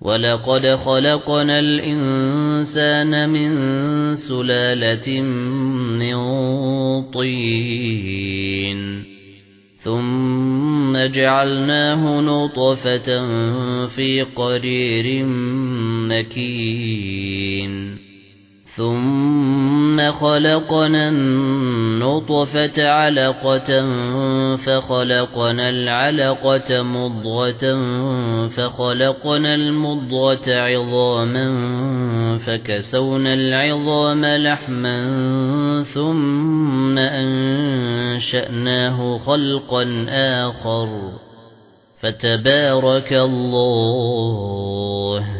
وَلَقَدْ خَلَقْنَا الْإِنسَانَ مِنْ سُلَالَةٍ مِنْ طِينٍ ثُمَّ جَعَلْنَاهُ نُطْفَةً فِي قَرَارٍ مَكِينٍ ثُمَّ خَلَقْنَا النُّطْفَةَ عَلَقَةً فَخَلَقْنَا الْعَلَقَةَ مُضْغَةً فَخَلَقْنَا الْمُضْغَةَ عِظَامًا فَكَسَوْنَا الْعِظَامَ لَحْمًا ثُمَّ أَنشَأْنَاهُ خَلْقًا آخَرَ فَتَبَارَكَ اللَّهُ